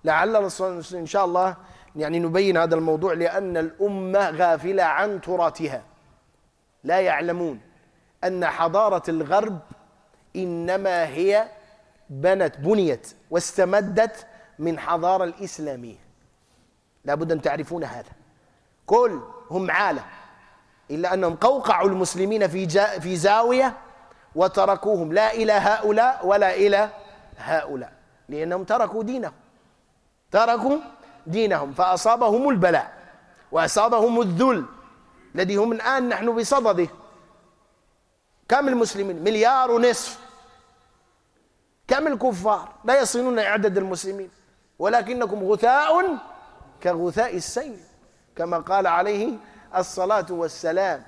لعل إن شاء الله يعني نبين هذا الموضوع لأن الأمة غافلة عن تراثها. لا يعلمون أن حضارة الغرب إنما هي بنت بنيت واستمدت من حضارة الإسلامية. لابد أن تعرفون هذا. كل هم عالم. إلا أنهم قوقعوا المسلمين في, في زاوية وتركوهم. لا إلى هؤلاء ولا إلى هؤلاء لأنهم تركوا دينهم. تركوا دينهم فأصابهم البلاء وأصابهم الذل الذي هم الآن نحن بصدده. كم المسلمين؟ مليار ونصف. كم الكفار؟ لا يصلون عدد المسلمين. ولكنكم غثاء كغثاء السيل كما قال عليه الصلاة والسلام.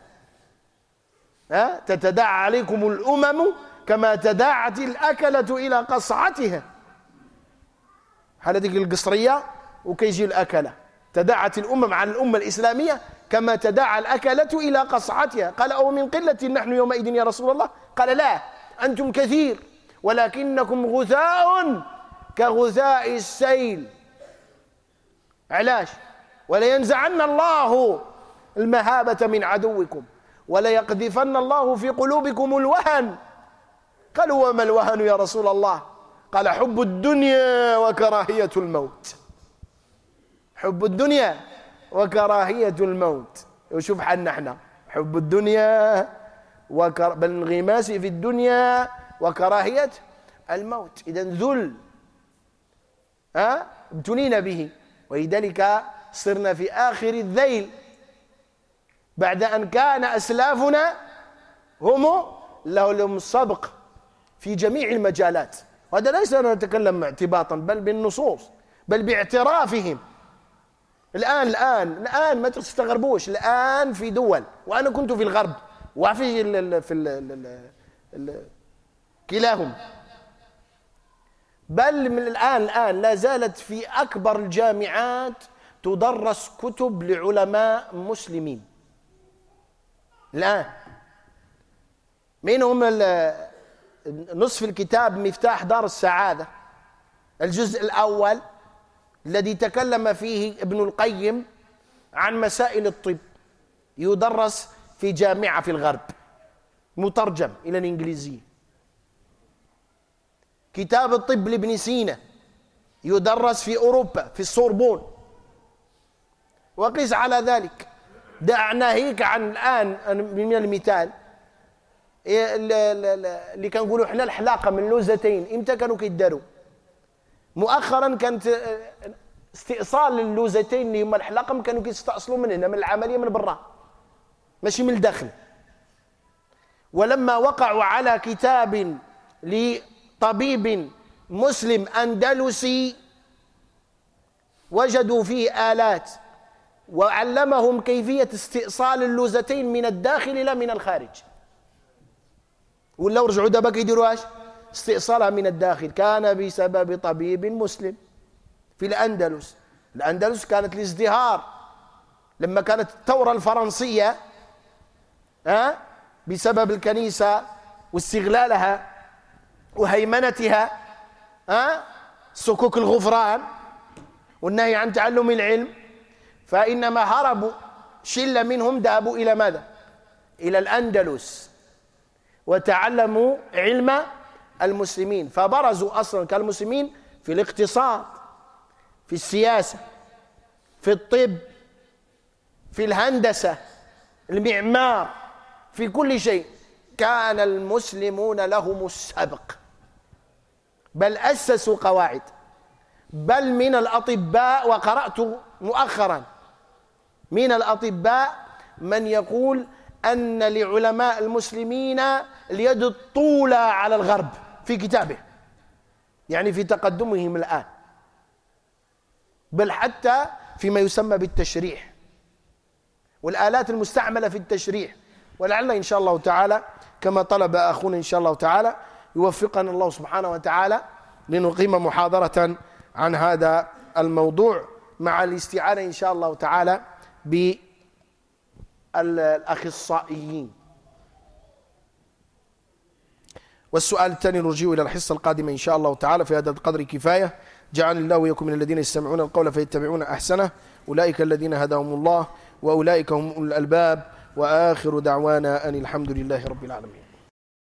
ها؟ تتداعى عليكم الأمم كما تداعت الأكلة إلى قصعتها. هذيك القصرية؟ وكيجي الأكلة. تداعت الأمم عن الأمة الإسلامية كما تداعى الأكلة إلى قصعتها. قال أو من قلة نحن يومئذ يا رسول الله؟ قال لا أنتم كثير ولكنكم غثاء كغثاء السيل. علاش؟ ولينزعن الله المهابة من عدوكم وليقذفن الله في قلوبكم الوهن. قالوا وما الوهن يا رسول الله؟ قال حب الدنيا وكراهية الموت. حب الدنيا وكراهية الموت. وشوف حالنا إحنا. حب الدنيا وكر... بالانغماس في الدنيا وكراهية الموت. إذا ذل. ابتلينا به. ولذلك صرنا في آخر الذيل. بعد أن كان أسلافنا هم لهم السبق في جميع المجالات. وهذا ليس نتكلم اعتباطا بل بالنصوص بل باعترافهم. الآن الآن الآن ما تستغربوش الآن في دول. وأنا كنت في الغرب وفي ال في ال ال ال كلاهم. بل من الآن الآن لا زالت في أكبر الجامعات تدرس كتب لعلماء مسلمين. الآن منهم نصف الكتاب مفتاح دار السعادة. الجزء الأول الذي تكلم فيه ابن القيم عن مسائل الطب. يدرس في جامعة في الغرب. مترجم إلى الإنجليزية. كتاب الطب لابن سينا. يدرس في أوروبا في السوربون. وقس على ذلك. دع ناهيك عن الآن من المثال إيه، اللي كنقولوا إحنا الحلاقة من لوزتين إمتى كانوا كيداروا؟ مؤخرا كانت آه، استئصال اللوزتين اللي هما الحلاقة كانوا كيستأصلوا من هنا من العملية من برا. ماشي من الداخل. ولما وقعوا على كتاب لطبيب مسلم أندلسي وجدوا فيه آلات. وعلمهم كيفية استئصال اللوزتين من الداخل لا من الخارج. ولا رجعوا دابا كيديروا اش استئصالها من الداخل. كان بسبب طبيب مسلم في الأندلس. الأندلس كانت الازدهار لما كانت الثورة الفرنسية ها بسبب الكنيسة واستغلالها وهيمنتها ها سكوك الغفران والنهي عن تعلم العلم فإنما هربوا شلة منهم ذهبوا إلى ماذا؟ إلى الأندلس. وتعلموا علم المسلمين. فبرزوا أصلا كالمسلمين في الاقتصاد في السياسة في الطب في الهندسة المعمار في كل شيء. كان المسلمون لهم السبق. بل أسسوا قواعد. بل من الأطباء وقرأت مؤخرا من الأطباء من يقول أن لعلماء المسلمين اليد الطولى على الغرب في كتابه يعني في تقدمهم الآن. بل حتى فيما يسمى بالتشريح. والآلات المستعملة في التشريح. ولعل إن شاء الله تعالى كما طلب أخونا إن شاء الله تعالى يوفقنا الله سبحانه وتعالى لنقيم محاضرة عن هذا الموضوع مع الاستعانة إن شاء الله تعالى. بالأخصائيين. والسؤال الثاني نرجيه إلى الحصة القادمة إن شاء الله تعالى في هذا القدر كفاية. جعل الله ويكم من الذين يستمعون القول فيتبعون أحسنه. أولئك الذين هداهم الله وأولئك هم الألباب. وآخر دعوانا أن الحمد لله رب العالمين.